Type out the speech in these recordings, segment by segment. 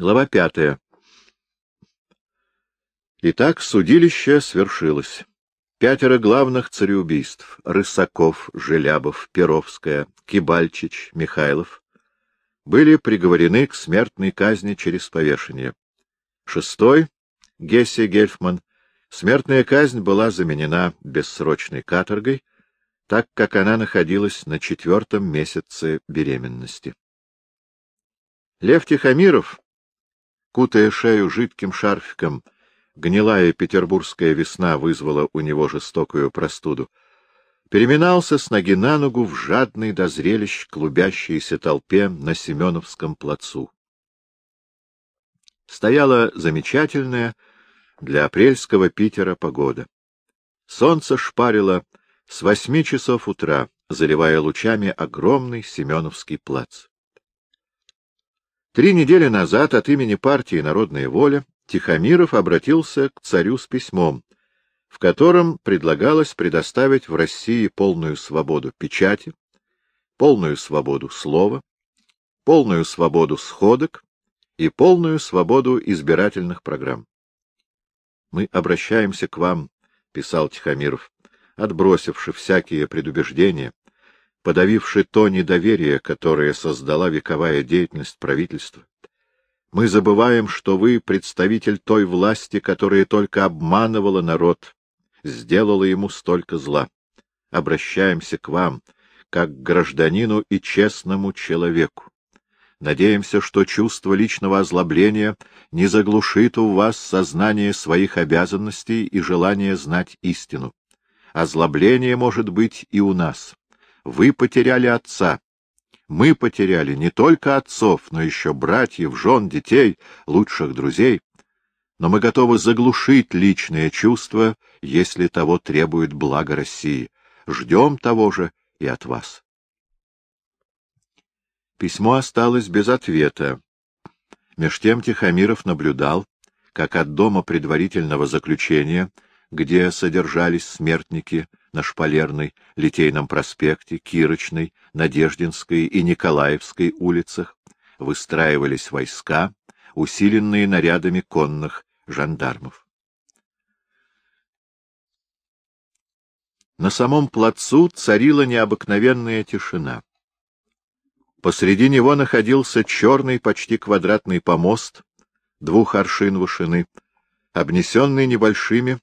Глава пятая. Итак, судилище свершилось. Пятеро главных цареубийств — Рысаков, Желябов, Перовская, Кибальчич, Михайлов — были приговорены к смертной казни через повешение. Шестой, Гесси Гельфман, смертная казнь была заменена бессрочной каторгой, так как она находилась на четвертом месяце беременности. Лев Тихомиров, кутая шею жидким шарфиком, гнилая петербургская весна вызвала у него жестокую простуду, переминался с ноги на ногу в жадный до зрелищ клубящейся толпе на Семеновском плацу. Стояла замечательная для апрельского Питера погода. Солнце шпарило с восьми часов утра, заливая лучами огромный Семеновский плац. Три недели назад от имени партии «Народная воля» Тихомиров обратился к царю с письмом, в котором предлагалось предоставить в России полную свободу печати, полную свободу слова, полную свободу сходок и полную свободу избирательных программ. «Мы обращаемся к вам», — писал Тихомиров, отбросивши всякие предубеждения, подавивши то недоверие, которое создала вековая деятельность правительства. Мы забываем, что вы представитель той власти, которая только обманывала народ, сделала ему столько зла. Обращаемся к вам, как к гражданину и честному человеку. Надеемся, что чувство личного озлобления не заглушит у вас сознание своих обязанностей и желание знать истину. Озлобление может быть и у нас. Вы потеряли отца. Мы потеряли не только отцов, но еще братьев, жен, детей, лучших друзей. Но мы готовы заглушить личные чувства, если того требует благо России. Ждем того же и от вас. Письмо осталось без ответа. Меж тем Тихомиров наблюдал, как от дома предварительного заключения — где содержались смертники на Шпалерной, Литейном проспекте, Кирочной, Надеждинской и Николаевской улицах, выстраивались войска, усиленные нарядами конных жандармов. На самом плацу царила необыкновенная тишина. Посреди него находился черный, почти квадратный помост, двух аршин вышины, обнесенный небольшими,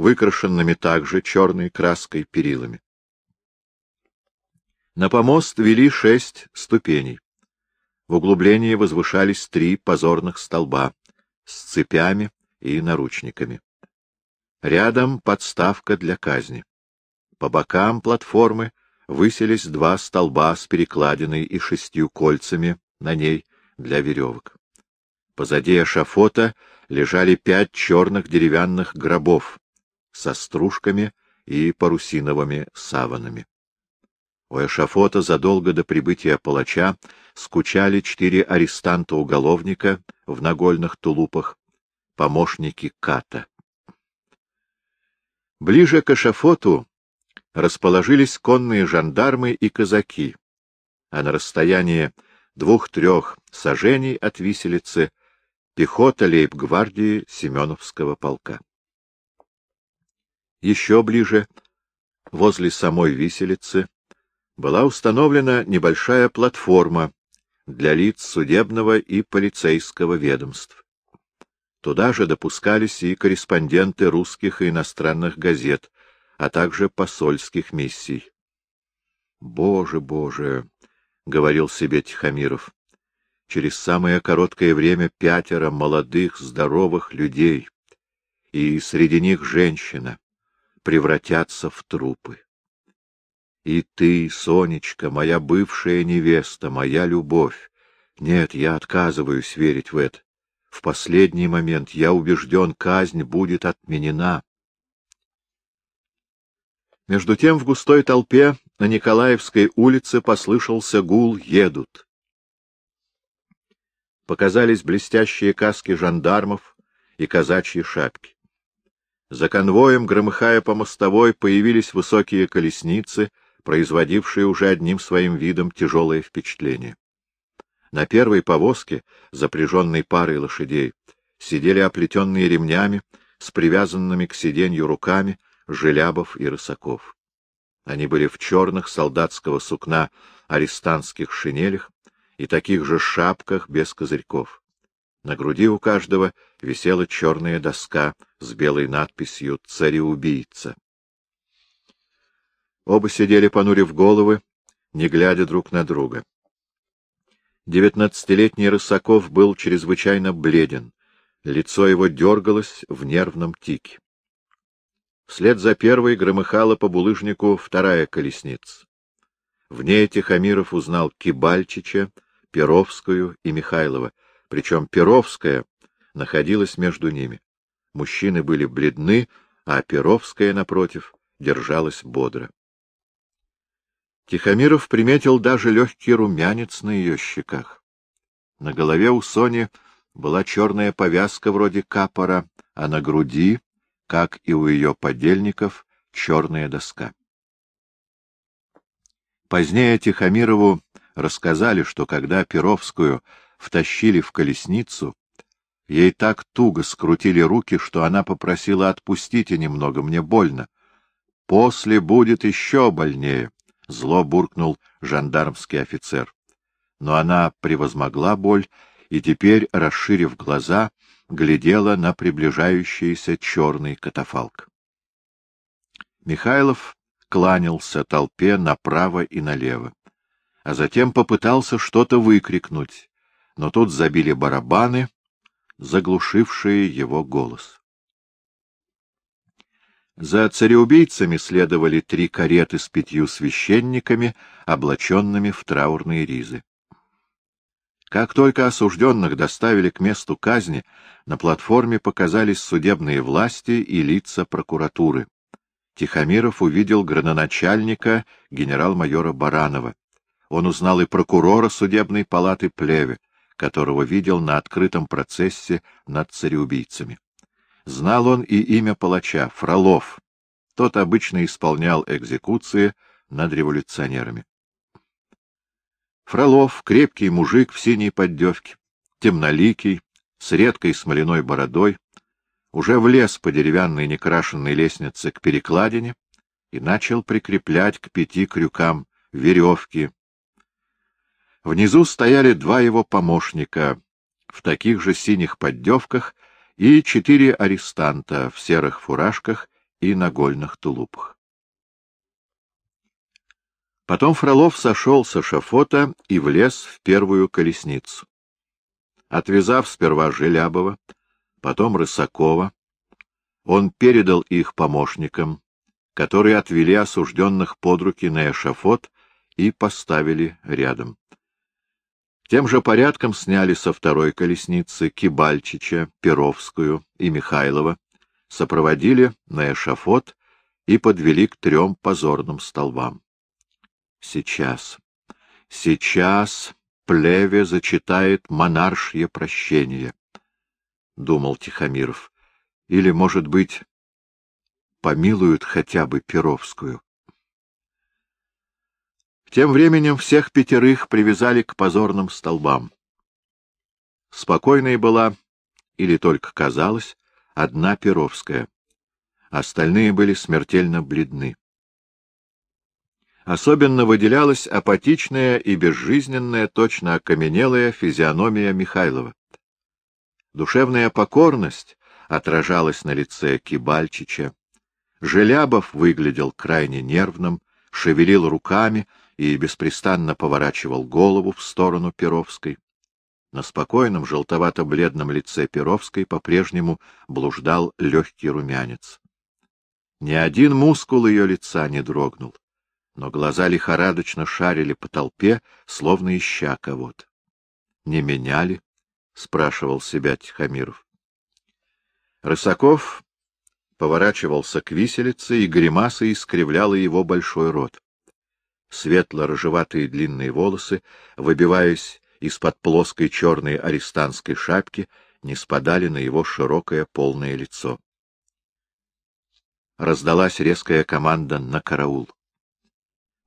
выкрашенными также черной краской перилами. На помост вели шесть ступеней. В углублении возвышались три позорных столба с цепями и наручниками. Рядом подставка для казни. По бокам платформы высились два столба с перекладиной и шестью кольцами на ней для веревок. Позади эшафота лежали пять черных деревянных гробов, со стружками и парусиновыми саванами. У эшафота задолго до прибытия палача скучали четыре арестанта-уголовника в нагольных тулупах, помощники Ката. Ближе к эшафоту расположились конные жандармы и казаки, а на расстоянии двух-трех сажений от виселицы пехота лейб-гвардии Семеновского полка. Еще ближе, возле самой виселицы, была установлена небольшая платформа для лиц судебного и полицейского ведомств. Туда же допускались и корреспонденты русских и иностранных газет, а также посольских миссий. «Боже, Боже!» — говорил себе Тихомиров. «Через самое короткое время пятеро молодых, здоровых людей, и среди них женщина превратятся в трупы. И ты, Сонечка, моя бывшая невеста, моя любовь. Нет, я отказываюсь верить в это. В последний момент я убежден, казнь будет отменена. Между тем в густой толпе на Николаевской улице послышался гул «Едут». Показались блестящие каски жандармов и казачьи шапки. За конвоем, громыхая по мостовой, появились высокие колесницы, производившие уже одним своим видом тяжелое впечатление. На первой повозке, запряженной парой лошадей, сидели оплетенные ремнями, с привязанными к сиденью руками, Желябов и Рысаков. Они были в черных солдатского сукна арестантских шинелях и таких же шапках без козырьков. На груди у каждого висела черная доска с белой надписью «Цареубийца». Оба сидели, понурив головы, не глядя друг на друга. Девятнадцатилетний Рысаков был чрезвычайно бледен, лицо его дергалось в нервном тике. Вслед за первой громыхала по булыжнику вторая колесница. В ней Тихомиров узнал Кибальчича, Перовскую и Михайлова, причем Перовская находилась между ними. Мужчины были бледны, а Перовская, напротив, держалась бодро. Тихомиров приметил даже легкий румянец на ее щеках. На голове у Сони была черная повязка вроде капора, а на груди как и у ее подельников, черная доска. Позднее Тихомирову рассказали, что когда Перовскую втащили в колесницу, ей так туго скрутили руки, что она попросила «отпустите немного, мне больно». «После будет еще больнее», — зло буркнул жандармский офицер. Но она превозмогла боль и теперь, расширив глаза, глядела на приближающийся черный катафалк. Михайлов кланялся толпе направо и налево, а затем попытался что-то выкрикнуть, но тут забили барабаны, заглушившие его голос. За цареубийцами следовали три кареты с пятью священниками, облаченными в траурные ризы. Как только осужденных доставили к месту казни, на платформе показались судебные власти и лица прокуратуры. Тихомиров увидел градоначальника генерал-майора Баранова. Он узнал и прокурора судебной палаты Плеве, которого видел на открытом процессе над цареубийцами. Знал он и имя палача — Фролов. Тот обычно исполнял экзекуции над революционерами. Фролов, крепкий мужик в синей поддевке, темноликий, с редкой смоляной бородой, уже влез по деревянной некрашенной лестнице к перекладине и начал прикреплять к пяти крюкам веревки. Внизу стояли два его помощника в таких же синих поддевках и четыре арестанта в серых фуражках и нагольных тулупах. Потом Фролов сошел с эшафота и влез в первую колесницу. Отвязав сперва Желябова, потом Рысакова, он передал их помощникам, которые отвели осужденных под руки на эшафот и поставили рядом. Тем же порядком сняли со второй колесницы Кибальчича, Перовскую и Михайлова, сопроводили на эшафот и подвели к трем позорным столбам. Сейчас, сейчас плеве зачитает монаршье прощение, — думал Тихомиров. Или, может быть, помилуют хотя бы Перовскую. Тем временем всех пятерых привязали к позорным столбам. Спокойной была, или только казалось, одна Перовская. Остальные были смертельно бледны. Особенно выделялась апатичная и безжизненная, точно окаменелая физиономия Михайлова. Душевная покорность отражалась на лице Кибальчича. Желябов выглядел крайне нервным, шевелил руками и беспрестанно поворачивал голову в сторону Перовской. На спокойном желтовато-бледном лице Перовской по-прежнему блуждал легкий румянец. Ни один мускул ее лица не дрогнул но глаза лихорадочно шарили по толпе, словно ища кого-то. — Не меняли? — спрашивал себя Тихомиров. Рысаков поворачивался к виселице, и гримаса искривляла его большой рот. Светло-рыжеватые длинные волосы, выбиваясь из-под плоской черной арестантской шапки, не спадали на его широкое полное лицо. Раздалась резкая команда на караул.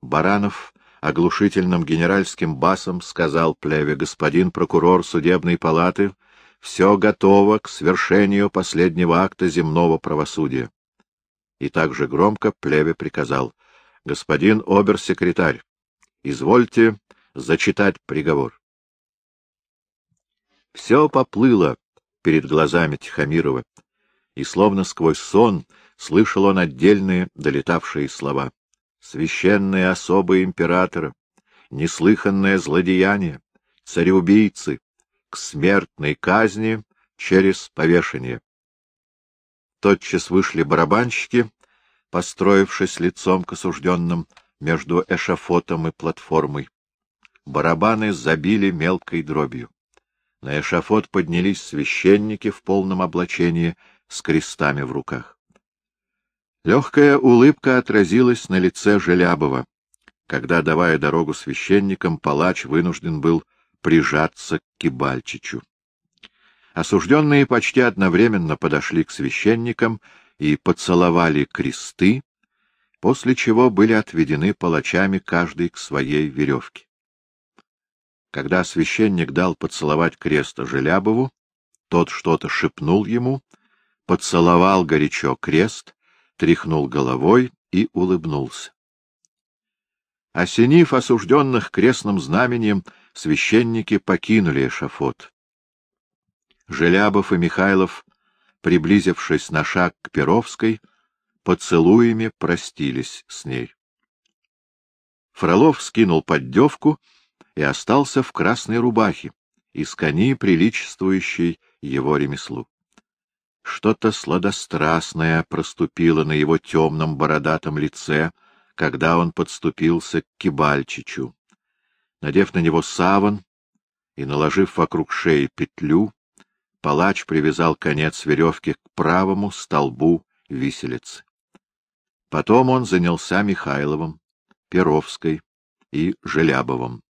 Баранов оглушительным генеральским басом сказал Плеве, господин прокурор судебной палаты, все готово к свершению последнего акта земного правосудия. И также громко Плеве приказал, господин обер-секретарь, извольте зачитать приговор. Все поплыло перед глазами Тихомирова, и словно сквозь сон слышал он отдельные долетавшие слова. Священные особы императора, неслыханное злодеяние, цареубийцы, к смертной казни через повешение. Тотчас вышли барабанщики, построившись лицом к осужденным между эшафотом и платформой. Барабаны забили мелкой дробью. На эшафот поднялись священники в полном облачении с крестами в руках. Легкая улыбка отразилась на лице Желябова, когда, давая дорогу священникам, палач вынужден был прижаться к Кибальчичу. Осужденные почти одновременно подошли к священникам и поцеловали кресты, после чего были отведены палачами каждый к своей веревке. Когда священник дал поцеловать креста Желябову, тот что-то шепнул ему, поцеловал горячо крест, тряхнул головой и улыбнулся. Осенив осужденных крестным знаменем, священники покинули эшафот. Желябов и Михайлов, приблизившись на шаг к Перовской, поцелуями простились с ней. Фролов скинул поддевку и остался в красной рубахе, из кони, приличествующей его ремеслу. Что-то сладострастное проступило на его темном бородатом лице, когда он подступился к Кибальчичу. Надев на него саван и наложив вокруг шеи петлю, палач привязал конец веревки к правому столбу виселицы. Потом он занялся Михайловым, Перовской и Желябовым.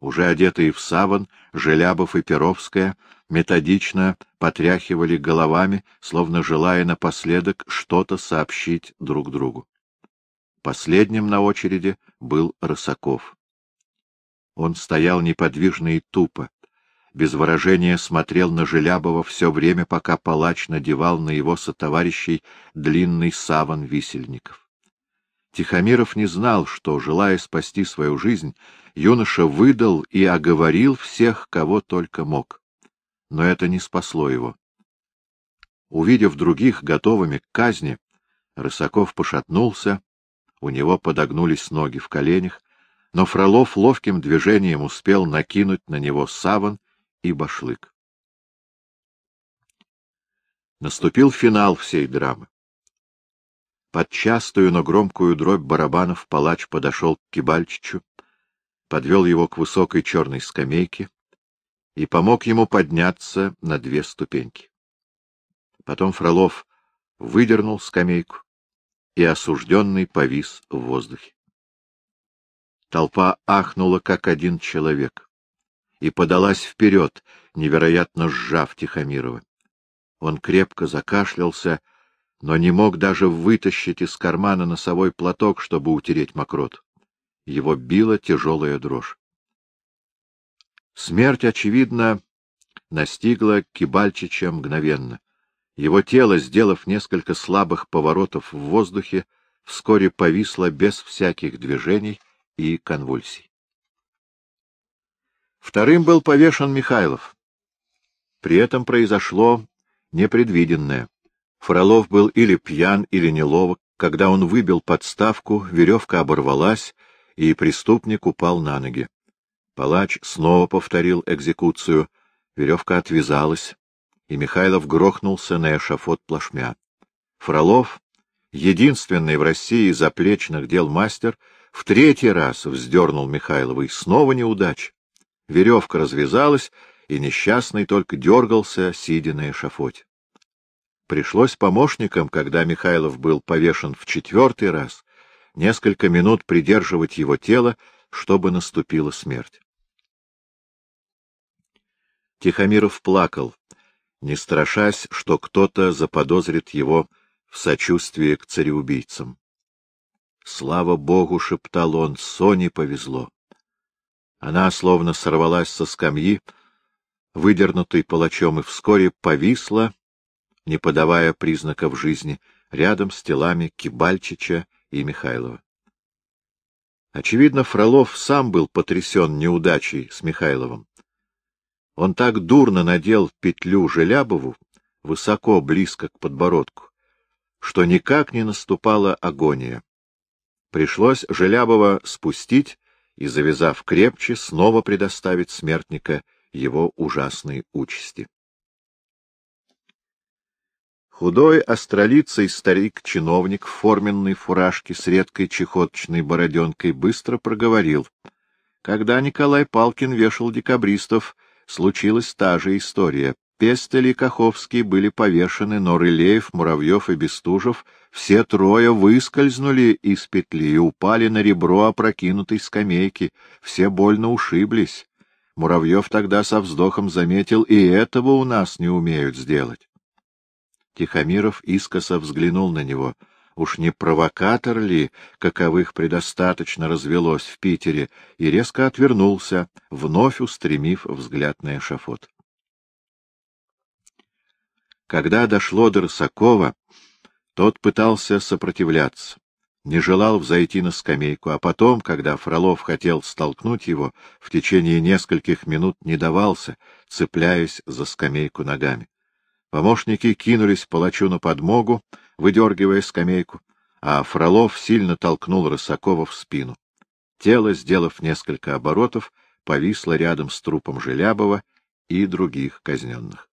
Уже одетые в саван, Желябов и Перовская методично потряхивали головами, словно желая напоследок что-то сообщить друг другу. Последним на очереди был Рысаков. Он стоял неподвижно и тупо, без выражения смотрел на Желябова все время, пока палач надевал на его сотоварищей длинный саван висельников. Тихомиров не знал, что, желая спасти свою жизнь, юноша выдал и оговорил всех, кого только мог. Но это не спасло его. Увидев других готовыми к казни, Рысаков пошатнулся, у него подогнулись ноги в коленях, но Фролов ловким движением успел накинуть на него саван и башлык. Наступил финал всей драмы. Под частую, но громкую дробь барабанов палач подошел к Кибальчичу, подвел его к высокой черной скамейке и помог ему подняться на две ступеньки. Потом Фролов выдернул скамейку, и осужденный повис в воздухе. Толпа ахнула, как один человек, и подалась вперед, невероятно сжав Тихомирова. Он крепко закашлялся, но не мог даже вытащить из кармана носовой платок, чтобы утереть мокрот. Его била тяжелая дрожь. Смерть, очевидно, настигла Кибальчича мгновенно. Его тело, сделав несколько слабых поворотов в воздухе, вскоре повисло без всяких движений и конвульсий. Вторым был повешен Михайлов. При этом произошло непредвиденное. Фролов был или пьян, или неловок. Когда он выбил подставку, веревка оборвалась, и преступник упал на ноги. Палач снова повторил экзекуцию, веревка отвязалась, и Михайлов грохнулся на эшафот плашмя. Фролов, единственный в России заплечных дел мастер, в третий раз вздернул Михайлова, и снова неудача. Веревка развязалась, и несчастный только дергался, сидя на эшафоте. Пришлось помощникам, когда Михайлов был повешен в четвертый раз, несколько минут придерживать его тело, чтобы наступила смерть. Тихомиров плакал, не страшась, что кто-то заподозрит его в сочувствии к цареубийцам. Слава богу, — шептал он, — Соне повезло. Она словно сорвалась со скамьи, выдернутой палачом, и вскоре повисла, не подавая признаков жизни, рядом с телами Кибальчича и Михайлова. Очевидно, Фролов сам был потрясен неудачей с Михайловым. Он так дурно надел петлю Желябову, высоко, близко к подбородку, что никак не наступала агония. Пришлось Желябова спустить и, завязав крепче, снова предоставить смертника его ужасной участи. Худой, остролицый старик-чиновник в форменной фуражке с редкой чехоточной бороденкой быстро проговорил. Когда Николай Палкин вешал декабристов, случилась та же история. Пестель и Каховский были повешены, но Рылеев, Муравьев и Бестужев все трое выскользнули из петли и упали на ребро опрокинутой скамейки. Все больно ушиблись. Муравьев тогда со вздохом заметил, и этого у нас не умеют сделать. Тихомиров искоса взглянул на него. Уж не провокатор ли, каковых предостаточно развелось в Питере, и резко отвернулся, вновь устремив взгляд на эшафот. Когда дошло до Рысакова, тот пытался сопротивляться, не желал взойти на скамейку, а потом, когда Фролов хотел столкнуть его, в течение нескольких минут не давался, цепляясь за скамейку ногами. Помощники кинулись палачу на подмогу, выдергивая скамейку, а Фролов сильно толкнул Рысакова в спину. Тело, сделав несколько оборотов, повисло рядом с трупом Желябова и других казненных.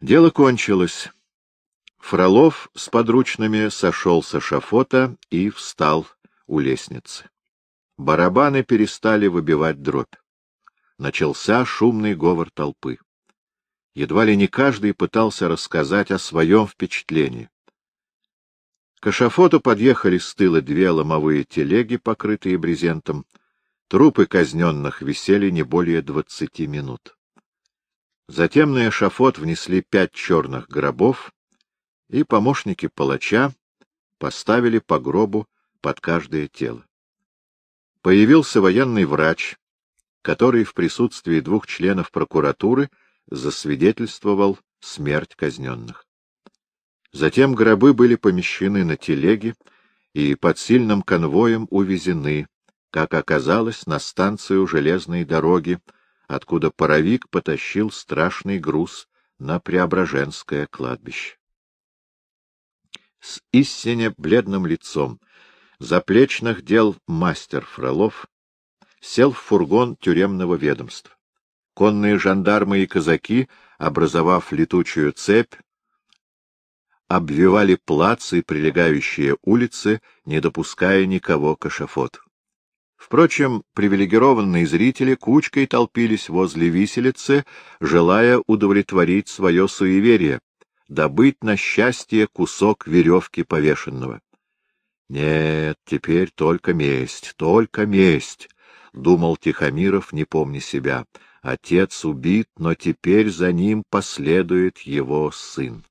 Дело кончилось. Фролов с подручными сошел с эшафота и встал у лестницы. Барабаны перестали выбивать дробь. Начался шумный говор толпы. Едва ли не каждый пытался рассказать о своем впечатлении. К эшафоту подъехали с тыла две ломовые телеги, покрытые брезентом. Трупы казненных висели не более двадцати минут. Затем на эшафот внесли пять черных гробов, и помощники палача поставили по гробу под каждое тело. Появился военный врач, который в присутствии двух членов прокуратуры засвидетельствовал смерть казненных. Затем гробы были помещены на телеги и под сильным конвоем увезены, как оказалось, на станцию железной дороги, откуда паровик потащил страшный груз на Преображенское кладбище. С истине бледным лицом, заплечных дел мастер Фролов, сел в фургон тюремного ведомства. Конные жандармы и казаки, образовав летучую цепь, обвивали плац и прилегающие улицы, не допуская никого к эшафоту. Впрочем, привилегированные зрители кучкой толпились возле виселицы, желая удовлетворить свое суеверие, добыть на счастье кусок веревки повешенного. Нет, теперь только месть, только месть, — думал Тихомиров, не помня себя. Отец убит, но теперь за ним последует его сын.